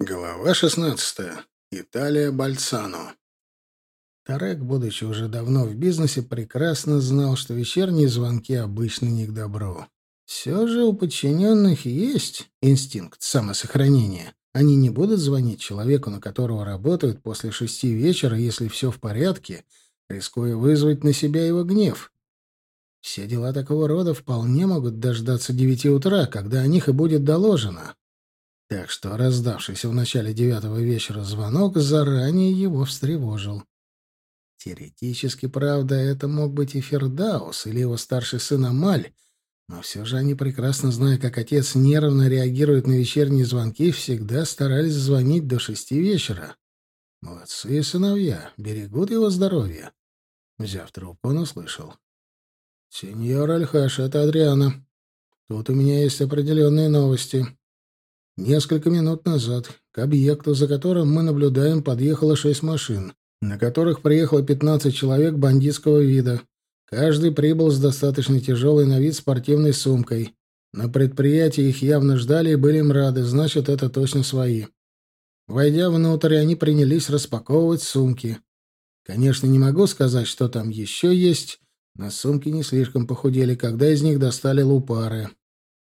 Глава 16. Италия Бальцано. Тарек, будучи уже давно в бизнесе, прекрасно знал, что вечерние звонки обычно не к добру. Все же у подчиненных есть инстинкт самосохранения. Они не будут звонить человеку, на которого работают после шести вечера, если все в порядке, рискуя вызвать на себя его гнев. Все дела такого рода вполне могут дождаться девяти утра, когда о них и будет доложено. Так что раздавшийся в начале девятого вечера звонок заранее его встревожил. Теоретически, правда, это мог быть и Фердаус или его старший сын Амаль, но все же они, прекрасно зная, как отец нервно реагирует на вечерние звонки, всегда старались звонить до шести вечера. Молодцы сыновья, берегут его здоровье. Взяв трубку, он услышал. «Сеньор Альхаш, это Адриана. Тут у меня есть определенные новости. Несколько минут назад к объекту, за которым мы наблюдаем, подъехало шесть машин, на которых приехало 15 человек бандитского вида. Каждый прибыл с достаточно тяжелой на вид спортивной сумкой. На предприятии их явно ждали и были им рады, значит, это точно свои. Войдя внутрь, они принялись распаковывать сумки. Конечно, не могу сказать, что там еще есть, но сумки не слишком похудели, когда из них достали лупары.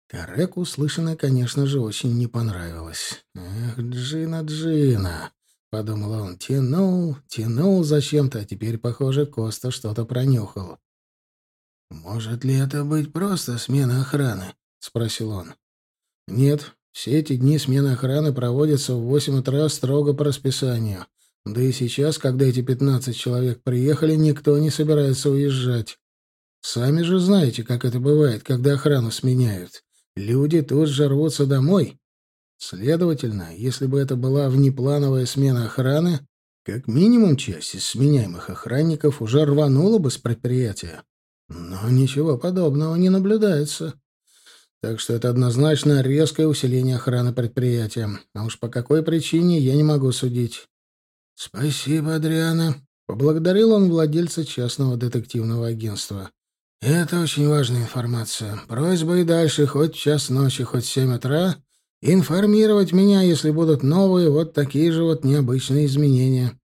Тареку услышанное, конечно же, очень не понравилось. «Эх, Джина, Джина!» — подумал он. Тянул, тянул зачем-то, а теперь, похоже, Коста что-то пронюхал. «Может ли это быть просто смена охраны?» — спросил он. «Нет, все эти дни смена охраны проводится в восемь утра строго по расписанию. Да и сейчас, когда эти пятнадцать человек приехали, никто не собирается уезжать. Сами же знаете, как это бывает, когда охрану сменяют. Люди тут же рвутся домой. Следовательно, если бы это была внеплановая смена охраны, как минимум часть из сменяемых охранников уже рванула бы с предприятия. Но ничего подобного не наблюдается. Так что это однозначно резкое усиление охраны предприятия. А уж по какой причине, я не могу судить. «Спасибо, Адриана», — поблагодарил он владельца частного детективного агентства. Это очень важная информация. Просьба и дальше, хоть час ночи, хоть семь утра, информировать меня, если будут новые вот такие же вот необычные изменения.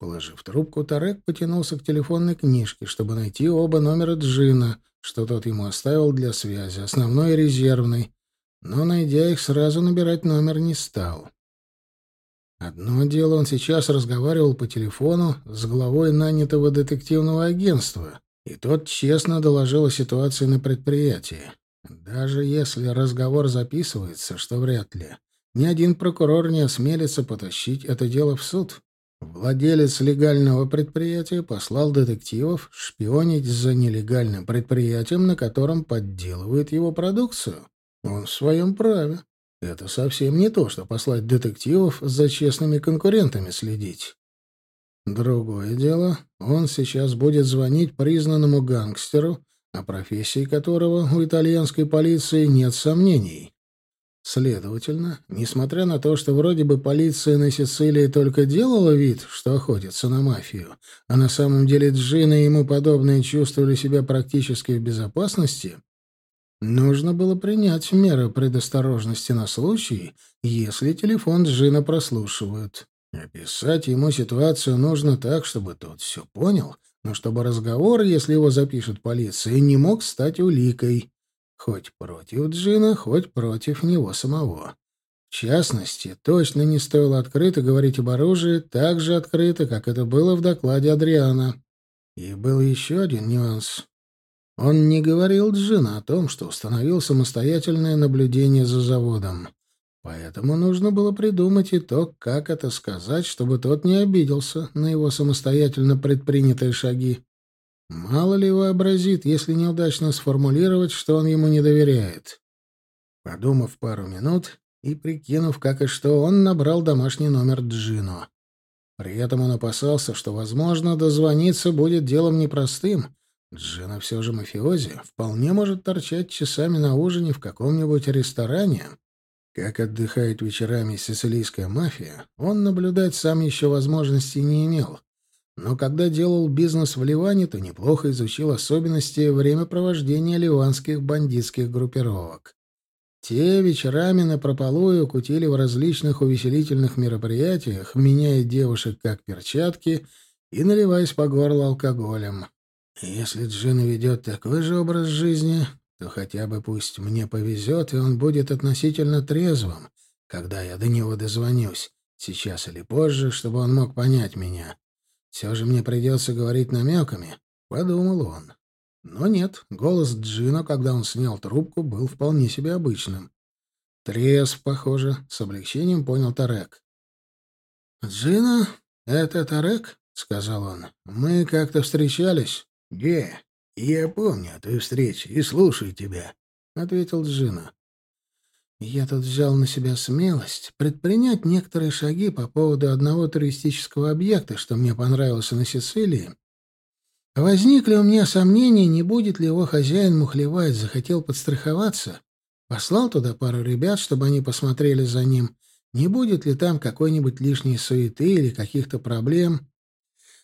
Положив трубку, Тарек потянулся к телефонной книжке, чтобы найти оба номера Джина, что тот ему оставил для связи, основной и резервный, но, найдя их, сразу набирать номер не стал. Одно дело, он сейчас разговаривал по телефону с главой нанятого детективного агентства, и тот честно доложил о ситуации на предприятии. Даже если разговор записывается, что вряд ли, ни один прокурор не осмелится потащить это дело в суд. Владелец легального предприятия послал детективов шпионить за нелегальным предприятием, на котором подделывает его продукцию. Он в своем праве. Это совсем не то, что послать детективов за честными конкурентами следить. Другое дело, он сейчас будет звонить признанному гангстеру, о профессии которого у итальянской полиции нет сомнений. Следовательно, несмотря на то, что вроде бы полиция на Сицилии только делала вид, что охотится на мафию, а на самом деле Джина и ему подобные чувствовали себя практически в безопасности, нужно было принять меры предосторожности на случай, если телефон Джина прослушивают. Описать ему ситуацию нужно так, чтобы тот все понял, но чтобы разговор, если его запишет полиция, не мог стать уликой. Хоть против Джина, хоть против него самого. В частности, точно не стоило открыто говорить об оружии так же открыто, как это было в докладе Адриана. И был еще один нюанс. Он не говорил Джина о том, что установил самостоятельное наблюдение за заводом. Поэтому нужно было придумать и то, как это сказать, чтобы тот не обиделся на его самостоятельно предпринятые шаги. Мало ли вообразит, если неудачно сформулировать, что он ему не доверяет. Подумав пару минут и прикинув, как и что, он набрал домашний номер Джино. При этом он опасался, что, возможно, дозвониться будет делом непростым. Джино все же мафиози, вполне может торчать часами на ужине в каком-нибудь ресторане. Как отдыхает вечерами сицилийская мафия, он наблюдать сам еще возможности не имел. Но когда делал бизнес в Ливане, то неплохо изучил особенности времяпровождения ливанских бандитских группировок. Те вечерами напропалую кутили в различных увеселительных мероприятиях, меняя девушек как перчатки и наливаясь по горло алкоголем. Если Джин ведет такой же образ жизни, то хотя бы пусть мне повезет, и он будет относительно трезвым, когда я до него дозвонюсь, сейчас или позже, чтобы он мог понять меня. Все же мне придется говорить намеками, — подумал он. Но нет, голос Джина, когда он снял трубку, был вполне себе обычным. Трезв, похоже, с облегчением понял Тарек. «Джина, это Тарек?» — сказал он. «Мы как-то встречались?» «Где?» «Я помню о той встрече и слушаю тебя», — ответил Джина. «Я тут взял на себя смелость предпринять некоторые шаги по поводу одного туристического объекта, что мне понравился на Сицилии. Возникли у меня сомнения, не будет ли его хозяин мухлевать, захотел подстраховаться. Послал туда пару ребят, чтобы они посмотрели за ним, не будет ли там какой-нибудь лишней суеты или каких-то проблем.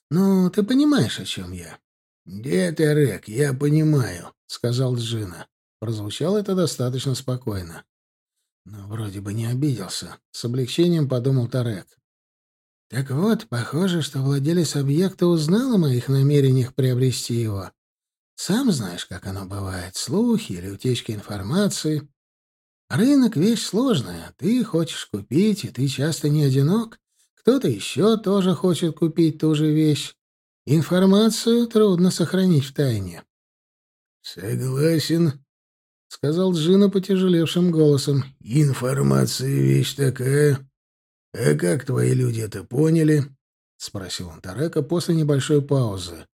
Ну, ты понимаешь, о чем я?» «Дед Эрек, я понимаю», — сказал Джина. Прозвучало это достаточно спокойно. Но вроде бы не обиделся. С облегчением подумал Тарек. Так вот, похоже, что владелец объекта узнал о моих намерениях приобрести его. Сам знаешь, как оно бывает. Слухи или утечки информации. Рынок — вещь сложная. Ты хочешь купить, и ты часто не одинок. Кто-то еще тоже хочет купить ту же вещь. Информацию трудно сохранить в тайне. Согласен, сказал Джина потяжелевшим голосом. Информация вещь такая. А как твои люди это поняли? спросил он Тарека после небольшой паузы.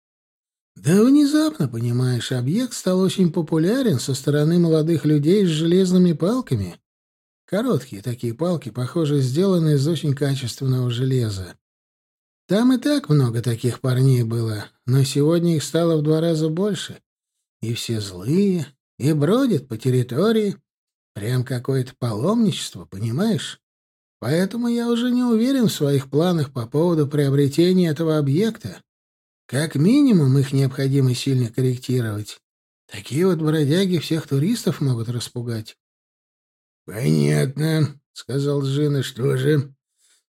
Да внезапно, понимаешь, объект стал очень популярен со стороны молодых людей с железными палками. Короткие такие палки, похоже, сделаны из очень качественного железа. Там и так много таких парней было, но сегодня их стало в два раза больше. И все злые, и бродят по территории. Прям какое-то паломничество, понимаешь? Поэтому я уже не уверен в своих планах по поводу приобретения этого объекта. Как минимум, их необходимо сильно корректировать. Такие вот бродяги всех туристов могут распугать. — Понятно, — сказал Джина. — Что же?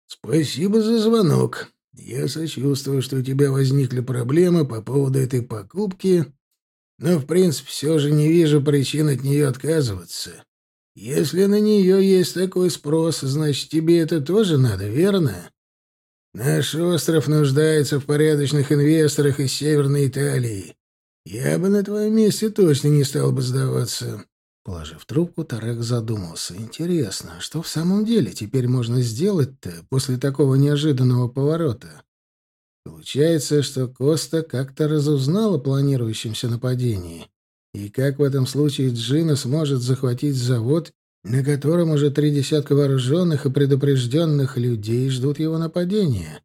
Спасибо за звонок. Я сочувствую, что у тебя возникли проблемы по поводу этой покупки, но, в принципе, все же не вижу причин от нее отказываться. Если на нее есть такой спрос, значит, тебе это тоже надо, верно? Наш остров нуждается в порядочных инвесторах из Северной Италии. Я бы на твоем месте точно не стал бы сдаваться. Положив трубку, Тарек задумался. Интересно, что в самом деле теперь можно сделать-то после такого неожиданного поворота? Получается, что Коста как-то разузнал о планирующемся нападении. И как в этом случае Джина сможет захватить завод, на котором уже три десятка вооруженных и предупрежденных людей ждут его нападения?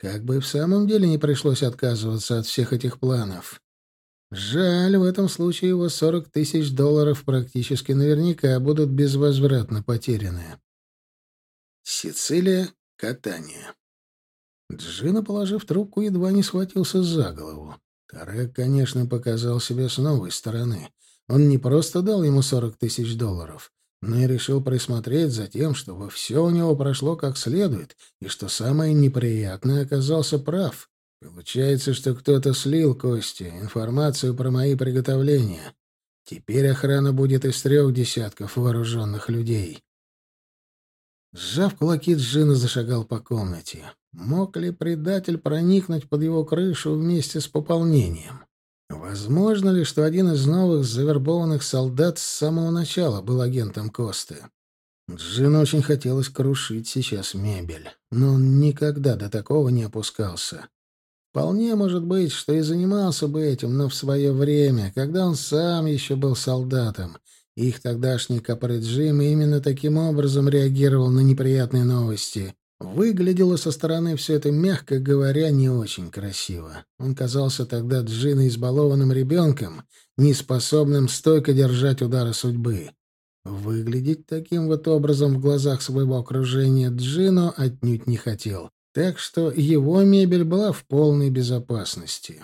Как бы в самом деле не пришлось отказываться от всех этих планов. Жаль, в этом случае его 40 тысяч долларов практически наверняка будут безвозвратно потеряны. Сицилия, катание. Джина, положив трубку, едва не схватился за голову. Тарек, конечно, показал себя с новой стороны. Он не просто дал ему 40 тысяч долларов, но и решил присмотреть за тем, чтобы все у него прошло как следует, и что самое неприятное оказался прав. Получается, что кто-то слил Кости информацию про мои приготовления. Теперь охрана будет из трех десятков вооруженных людей. Сжав кулаки, Джина зашагал по комнате. Мог ли предатель проникнуть под его крышу вместе с пополнением? Возможно ли, что один из новых завербованных солдат с самого начала был агентом Косты? Джину очень хотелось крушить сейчас мебель, но он никогда до такого не опускался. Вполне может быть, что и занимался бы этим, но в свое время, когда он сам еще был солдатом. Их тогдашний капореджим именно таким образом реагировал на неприятные новости. Выглядело со стороны все это, мягко говоря, не очень красиво. Он казался тогда Джина избалованным ребенком, неспособным стойко держать удары судьбы. Выглядеть таким вот образом в глазах своего окружения Джино отнюдь не хотел так что его мебель была в полной безопасности.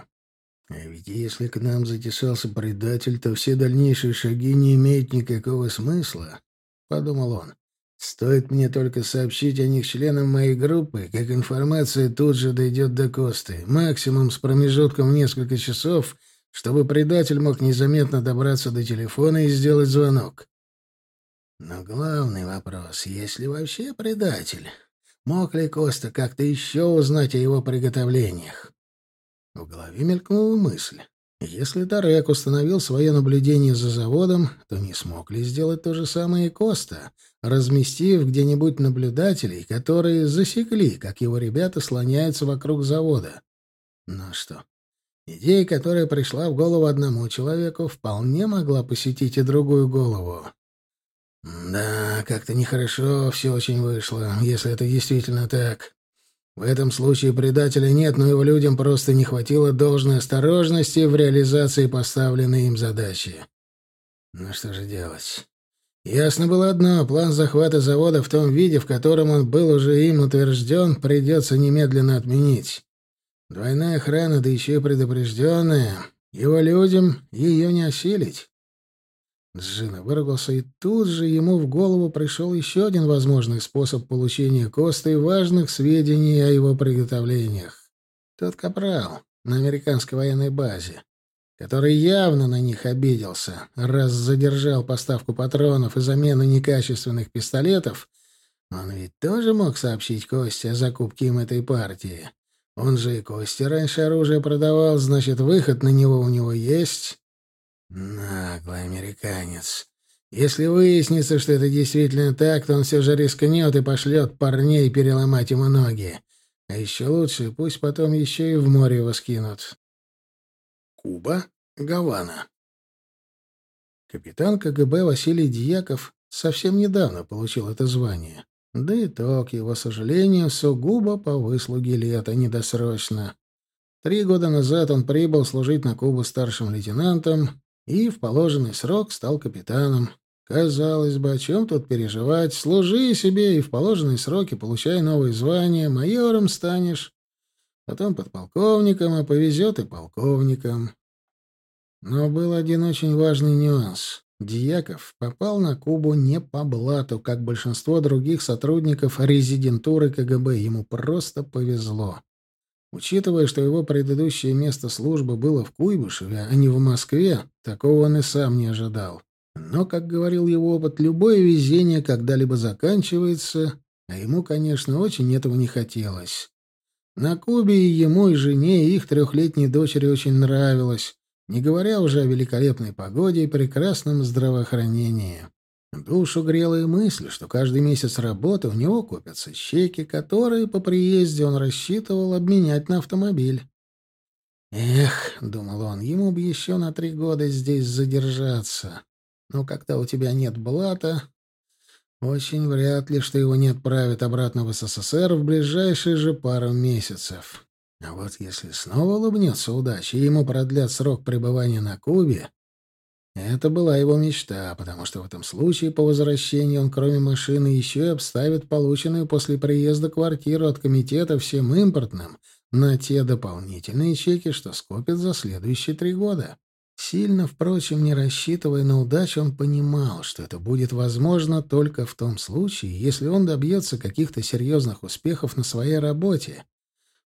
А ведь если к нам затесался предатель, то все дальнейшие шаги не имеют никакого смысла, — подумал он. Стоит мне только сообщить о них членам моей группы, как информация тут же дойдет до Косты, максимум с промежутком в несколько часов, чтобы предатель мог незаметно добраться до телефона и сделать звонок. Но главный вопрос, есть ли вообще предатель? Мог ли Коста как-то еще узнать о его приготовлениях? В голове мелькнула мысль. Если Тарек установил свое наблюдение за заводом, то не смог ли сделать то же самое и Коста, разместив где-нибудь наблюдателей, которые засекли, как его ребята слоняются вокруг завода? Ну что, идея, которая пришла в голову одному человеку, вполне могла посетить и другую голову. Да, как-то нехорошо все очень вышло, если это действительно так. В этом случае предателя нет, но его людям просто не хватило должной осторожности в реализации поставленной им задачи. Ну что же делать? Ясно было одно — план захвата завода в том виде, в котором он был уже им утвержден, придется немедленно отменить. Двойная охрана, да еще и предупрежденная. Его людям ее не осилить. Джина выругался, и тут же ему в голову пришел еще один возможный способ получения Косты важных сведений о его приготовлениях. Тот капрал на американской военной базе, который явно на них обиделся, раз задержал поставку патронов и замену некачественных пистолетов, он ведь тоже мог сообщить Косте о закупке им этой партии. Он же и Косте раньше оружие продавал, значит, выход на него у него есть. Наглый американец. Если выяснится, что это действительно так, то он все же рискнет и пошлет парней переломать ему ноги. А еще лучше, пусть потом еще и в море его скинут. Куба, Гавана. Капитан КГБ Василий Дьяков совсем недавно получил это звание. Да и то, к его сожалению, сугубо по выслуге лета, недосрочно. Три года назад он прибыл служить на Кубу старшим лейтенантом, и в положенный срок стал капитаном. Казалось бы, о чем тут переживать? Служи себе и в положенные сроки получай новые звания, майором станешь, потом подполковником, а повезет и полковником. Но был один очень важный нюанс. Дьяков попал на Кубу не по блату, как большинство других сотрудников резидентуры КГБ. Ему просто повезло. Учитывая, что его предыдущее место службы было в Куйбышеве, а не в Москве, такого он и сам не ожидал. Но, как говорил его опыт, любое везение когда-либо заканчивается, а ему, конечно, очень этого не хотелось. На Кубе и ему, и жене, и их трехлетней дочери очень нравилось, не говоря уже о великолепной погоде и прекрасном здравоохранении. Душу грела и мысль, что каждый месяц работы у него копятся чеки, которые по приезде он рассчитывал обменять на автомобиль. «Эх», — думал он, — «ему бы еще на три года здесь задержаться. Но когда у тебя нет блата, очень вряд ли, что его не отправят обратно в СССР в ближайшие же пару месяцев. А вот если снова улыбнется удача и ему продлят срок пребывания на Кубе, это была его мечта, потому что в этом случае по возвращении он, кроме машины, еще и обставит полученную после приезда квартиру от комитета всем импортным на те дополнительные чеки, что скопит за следующие три года. Сильно, впрочем, не рассчитывая на удачу, он понимал, что это будет возможно только в том случае, если он добьется каких-то серьезных успехов на своей работе.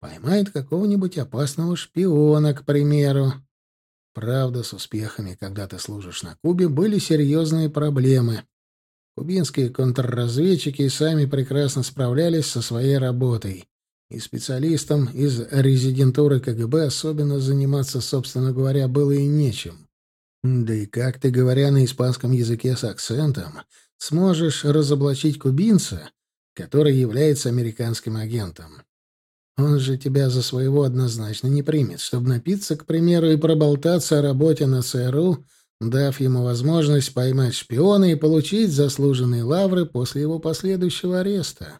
Поймает какого-нибудь опасного шпиона, к примеру, Правда, с успехами, когда ты служишь на Кубе, были серьезные проблемы. Кубинские контрразведчики и сами прекрасно справлялись со своей работой. И специалистам из резидентуры КГБ особенно заниматься, собственно говоря, было и нечем. Да и как ты, говоря на испанском языке с акцентом, сможешь разоблачить кубинца, который является американским агентом? Он же тебя за своего однозначно не примет, чтобы напиться, к примеру, и проболтаться о работе на ЦРУ, дав ему возможность поймать шпиона и получить заслуженные лавры после его последующего ареста.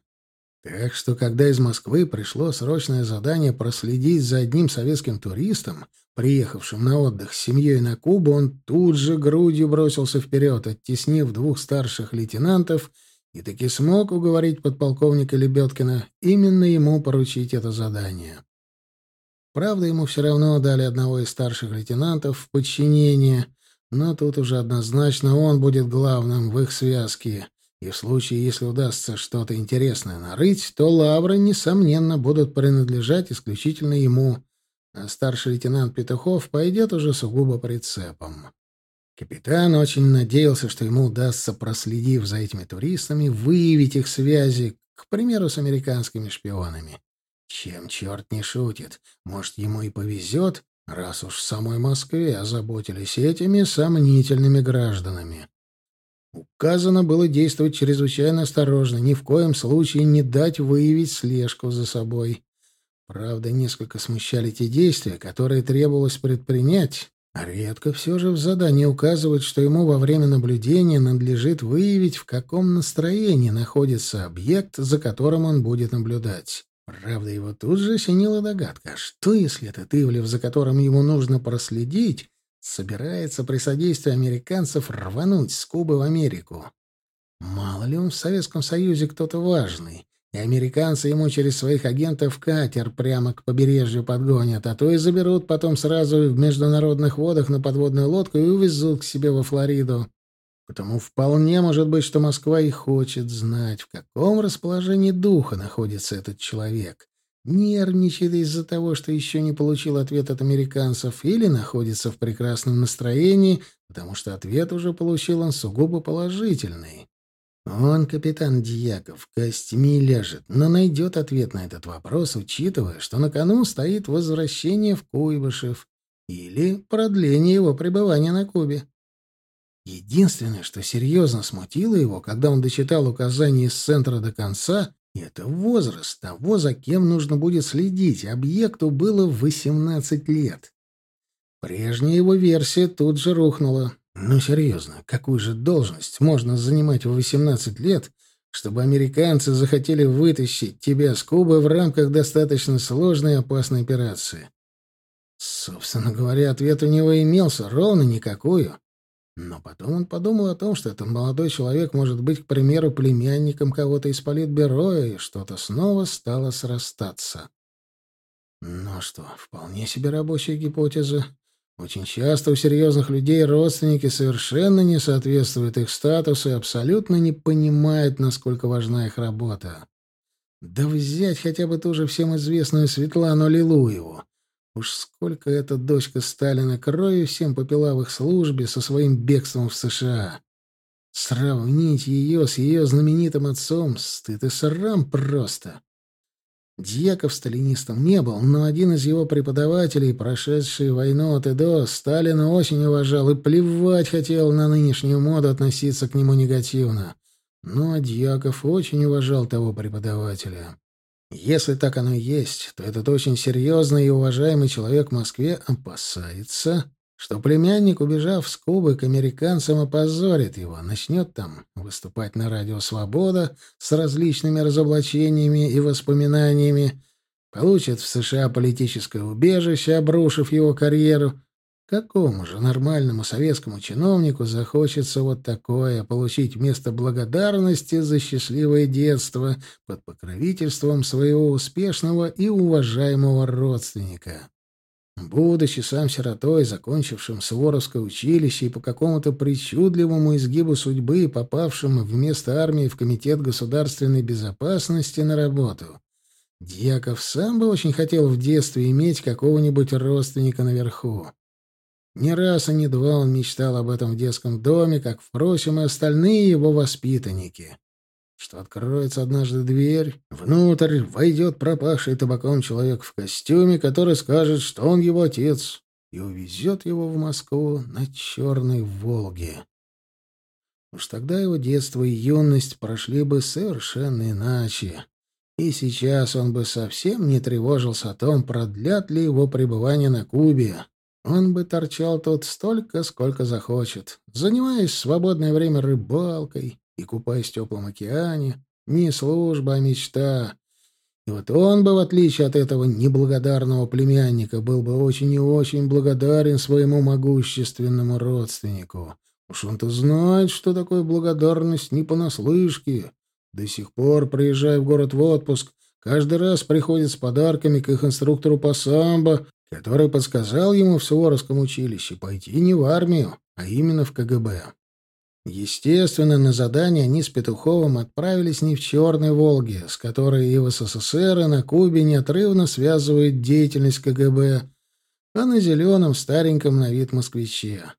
Так что, когда из Москвы пришло срочное задание проследить за одним советским туристом, приехавшим на отдых с семьей на Кубу, он тут же грудью бросился вперед, оттеснив двух старших лейтенантов — и таки смог уговорить подполковника Лебедкина именно ему поручить это задание. Правда, ему все равно дали одного из старших лейтенантов в подчинение, но тут уже однозначно он будет главным в их связке. И в случае, если удастся что-то интересное нарыть, то лавры, несомненно, будут принадлежать исключительно ему, а старший лейтенант Петухов пойдет уже сугубо прицепом. Капитан очень надеялся, что ему удастся, проследив за этими туристами, выявить их связи, к примеру, с американскими шпионами. Чем черт не шутит, может, ему и повезет, раз уж в самой Москве озаботились этими сомнительными гражданами. Указано было действовать чрезвычайно осторожно, ни в коем случае не дать выявить слежку за собой. Правда, несколько смущали те действия, которые требовалось предпринять, редко все же в задании указывают, что ему во время наблюдения надлежит выявить, в каком настроении находится объект, за которым он будет наблюдать. Правда, его тут же осенила догадка, а что если этот Ивлев, за которым ему нужно проследить, собирается при содействии американцев рвануть с Кубы в Америку? Мало ли он в Советском Союзе кто-то важный, и американцы ему через своих агентов катер прямо к побережью подгонят, а то и заберут потом сразу в международных водах на подводную лодку и увезут к себе во Флориду. Потому вполне может быть, что Москва и хочет знать, в каком расположении духа находится этот человек. Нервничает из-за того, что еще не получил ответ от американцев, или находится в прекрасном настроении, потому что ответ уже получил он сугубо положительный. Он, капитан Дьяков, костьми ляжет, но найдет ответ на этот вопрос, учитывая, что на кону стоит возвращение в Куйбышев или продление его пребывания на Кубе. Единственное, что серьезно смутило его, когда он дочитал указания из центра до конца, это возраст того, за кем нужно будет следить. Объекту было 18 лет. Прежняя его версия тут же рухнула. Ну, серьезно, какую же должность можно занимать в 18 лет, чтобы американцы захотели вытащить тебя с Кубы в рамках достаточно сложной и опасной операции? Собственно говоря, ответ у него имелся, ровно никакую. Но потом он подумал о том, что этот молодой человек может быть, к примеру, племянником кого-то из политбюро, и что-то снова стало срастаться. Ну что, вполне себе рабочая гипотеза. Очень часто у серьезных людей родственники совершенно не соответствуют их статусу и абсолютно не понимают, насколько важна их работа. Да взять хотя бы ту же всем известную Светлану Лилуеву. Уж сколько эта дочка Сталина крови всем попила в их службе со своим бегством в США. Сравнить ее с ее знаменитым отцом — стыд и срам просто. Дьяков сталинистом не был, но один из его преподавателей, прошедший войну от и до, Сталина очень уважал и плевать хотел на нынешнюю моду относиться к нему негативно. Но Дьяков очень уважал того преподавателя. Если так оно и есть, то этот очень серьезный и уважаемый человек в Москве опасается, что племянник, убежав с Кубы к американцам, опозорит его, начнет там выступать на радио «Свобода» с различными разоблачениями и воспоминаниями, получит в США политическое убежище, обрушив его карьеру. Какому же нормальному советскому чиновнику захочется вот такое получить вместо благодарности за счастливое детство под покровительством своего успешного и уважаемого родственника? Будучи сам сиротой, закончившим Суворовское училище и по какому-то причудливому изгибу судьбы попавшим вместо армии в Комитет государственной безопасности на работу, Дьяков сам бы очень хотел в детстве иметь какого-нибудь родственника наверху. Не раз и не два он мечтал об этом в детском доме, как, впрочем, и остальные его воспитанники что откроется однажды дверь, внутрь войдет пропавший табаком человек в костюме, который скажет, что он его отец, и увезет его в Москву на черной «Волге». Уж тогда его детство и юность прошли бы совершенно иначе. И сейчас он бы совсем не тревожился о том, продлят ли его пребывание на Кубе. Он бы торчал тут столько, сколько захочет, занимаясь в свободное время рыбалкой, и купаясь в теплом океане. Не служба, а мечта. И вот он бы, в отличие от этого неблагодарного племянника, был бы очень и очень благодарен своему могущественному родственнику. Уж он-то знает, что такое благодарность не понаслышке. До сих пор, приезжая в город в отпуск, Каждый раз приходит с подарками к их инструктору по самбо, который подсказал ему в Суворовском училище пойти не в армию, а именно в КГБ. Естественно, на задание они с Петуховым отправились не в «Черной Волге», с которой и в СССР, и на Кубе неотрывно связывают деятельность КГБ, а на зеленом стареньком на вид москвиче.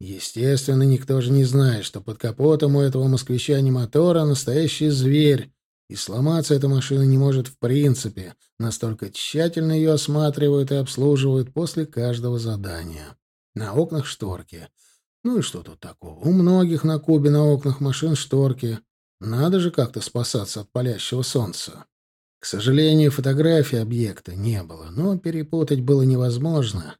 Естественно, никто же не знает, что под капотом у этого москвича не мотор, а настоящий зверь, и сломаться эта машина не может в принципе, настолько тщательно ее осматривают и обслуживают после каждого задания. На окнах шторки — ну и что тут такого? У многих на Кубе на окнах машин шторки. Надо же как-то спасаться от палящего солнца. К сожалению, фотографии объекта не было, но перепутать было невозможно.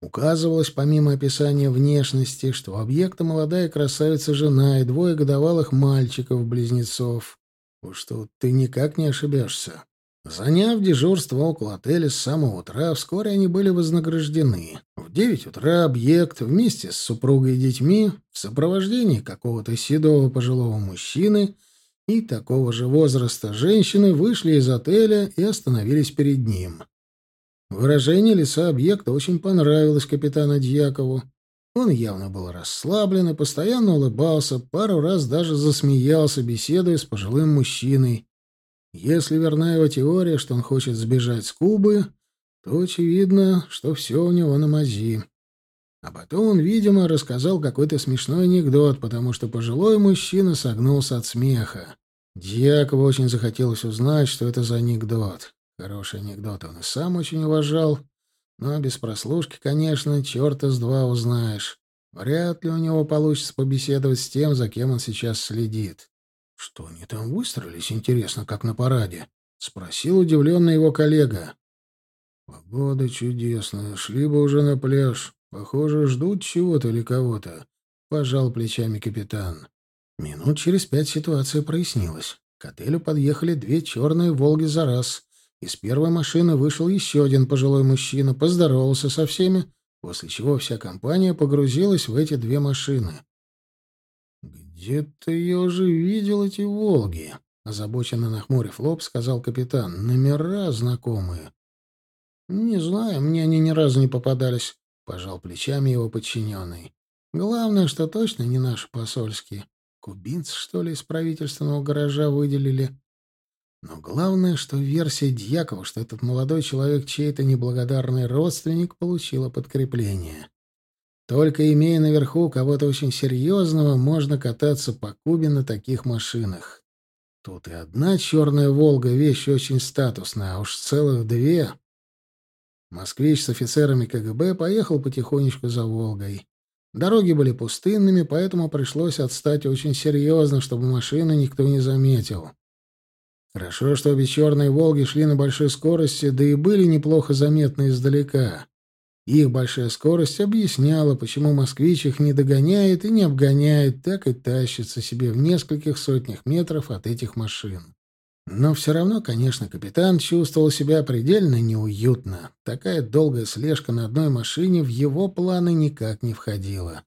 Указывалось, помимо описания внешности, что объекта молодая красавица-жена и двое годовалых мальчиков-близнецов. Уж что ты никак не ошибешься. Заняв дежурство около отеля с самого утра, вскоре они были вознаграждены. В девять утра объект вместе с супругой и детьми в сопровождении какого-то седого пожилого мужчины и такого же возраста женщины вышли из отеля и остановились перед ним. Выражение лица объекта очень понравилось капитану Дьякову. Он явно был расслаблен и постоянно улыбался, пару раз даже засмеялся, беседуя с пожилым мужчиной, если верна его теория, что он хочет сбежать с Кубы, то очевидно, что все у него на мази. А потом он, видимо, рассказал какой-то смешной анекдот, потому что пожилой мужчина согнулся от смеха. Дьякову очень захотелось узнать, что это за анекдот. Хороший анекдот он и сам очень уважал. Но без прослушки, конечно, черта с два узнаешь. Вряд ли у него получится побеседовать с тем, за кем он сейчас следит. «Что они там выстроились, интересно, как на параде?» — спросил удивленный его коллега. «Погода чудесная, шли бы уже на пляж. Похоже, ждут чего-то или кого-то», — пожал плечами капитан. Минут через пять ситуация прояснилась. К отелю подъехали две черные «Волги» за раз. Из первой машины вышел еще один пожилой мужчина, поздоровался со всеми, после чего вся компания погрузилась в эти две машины. «Где-то я уже видел эти «Волги», — озабоченно нахмурив лоб, сказал капитан. «Номера знакомые». «Не знаю, мне они ни разу не попадались», — пожал плечами его подчиненный. «Главное, что точно не наши посольские. Кубинцы, что ли, из правительственного гаража выделили?» Но главное, что версия Дьякова, что этот молодой человек чей-то неблагодарный родственник, получила подкрепление. Только имея наверху кого-то очень серьезного, можно кататься по Кубе на таких машинах. Тут и одна черная «Волга» — вещь очень статусная, а уж целых две. Москвич с офицерами КГБ поехал потихонечку за «Волгой». Дороги были пустынными, поэтому пришлось отстать очень серьезно, чтобы машину никто не заметил. Хорошо, что обе черные «Волги» шли на большой скорости, да и были неплохо заметны издалека. Их большая скорость объясняла, почему москвич их не догоняет и не обгоняет, так и тащится себе в нескольких сотнях метров от этих машин. Но все равно, конечно, капитан чувствовал себя предельно неуютно. Такая долгая слежка на одной машине в его планы никак не входила.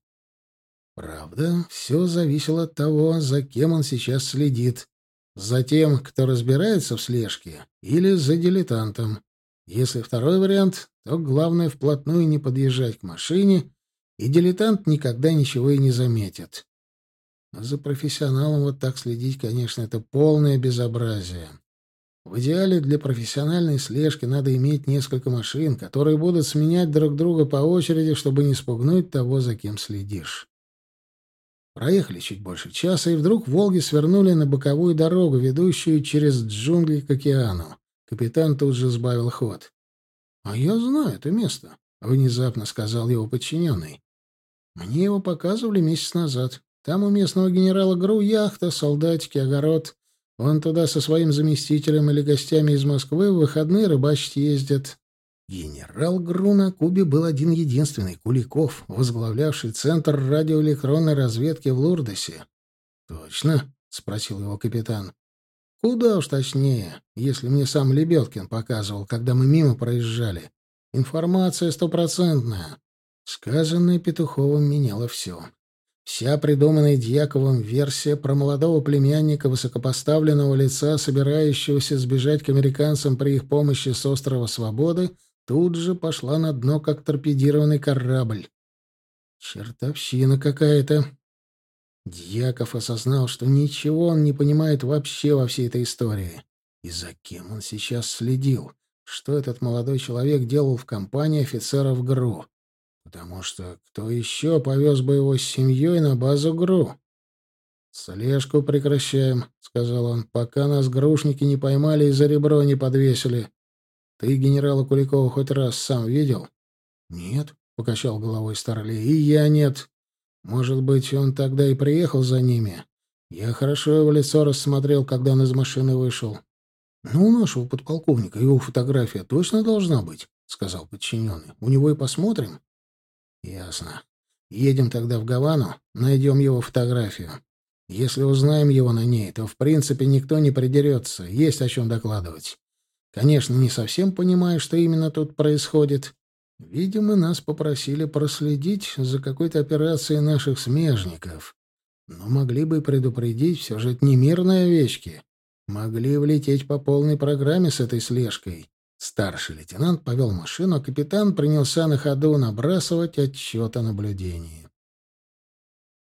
Правда, все зависело от того, за кем он сейчас следит. За тем, кто разбирается в слежке, или за дилетантом. Если второй вариант, то главное вплотную не подъезжать к машине, и дилетант никогда ничего и не заметит. А за профессионалом вот так следить, конечно, это полное безобразие. В идеале для профессиональной слежки надо иметь несколько машин, которые будут сменять друг друга по очереди, чтобы не спугнуть того, за кем следишь. Проехали чуть больше часа, и вдруг «Волги» свернули на боковую дорогу, ведущую через джунгли к океану. Капитан тут же сбавил ход. «А я знаю это место», — внезапно сказал его подчиненный. «Мне его показывали месяц назад. Там у местного генерала ГРУ яхта, солдатики, огород. Он туда со своим заместителем или гостями из Москвы в выходные рыбачить ездят». Генерал ГРУ на Кубе был один-единственный, Куликов, возглавлявший Центр радиоэлектронной разведки в Лурдосе. «Точно?» — спросил его капитан. Куда уж точнее, если мне сам Лебедкин показывал, когда мы мимо проезжали. Информация стопроцентная. Сказанное Петуховым меняло все. Вся придуманная Дьяковым версия про молодого племянника высокопоставленного лица, собирающегося сбежать к американцам при их помощи с острова Свободы, тут же пошла на дно, как торпедированный корабль. Чертовщина какая-то. Дьяков осознал, что ничего он не понимает вообще во всей этой истории. И за кем он сейчас следил? Что этот молодой человек делал в компании офицеров ГРУ? Потому что кто еще повез бы его с семьей на базу ГРУ? «Слежку прекращаем», — сказал он, — «пока нас грушники не поймали и за ребро не подвесили. Ты генерала Куликова хоть раз сам видел?» «Нет», — покачал головой Старлей, — «и я нет. Может быть, он тогда и приехал за ними. Я хорошо его лицо рассмотрел, когда он из машины вышел. «Ну, у нашего подполковника его фотография точно должна быть», — сказал подчиненный. «У него и посмотрим». «Ясно. Едем тогда в Гавану, найдем его фотографию. Если узнаем его на ней, то, в принципе, никто не придерется, есть о чем докладывать. Конечно, не совсем понимаю, что именно тут происходит. Видимо, нас попросили проследить за какой-то операцией наших смежников. Но могли бы предупредить, все же это не мирные овечки». Могли влететь по полной программе с этой слежкой. Старший лейтенант повел машину, а капитан принялся на ходу набрасывать отчет о наблюдении.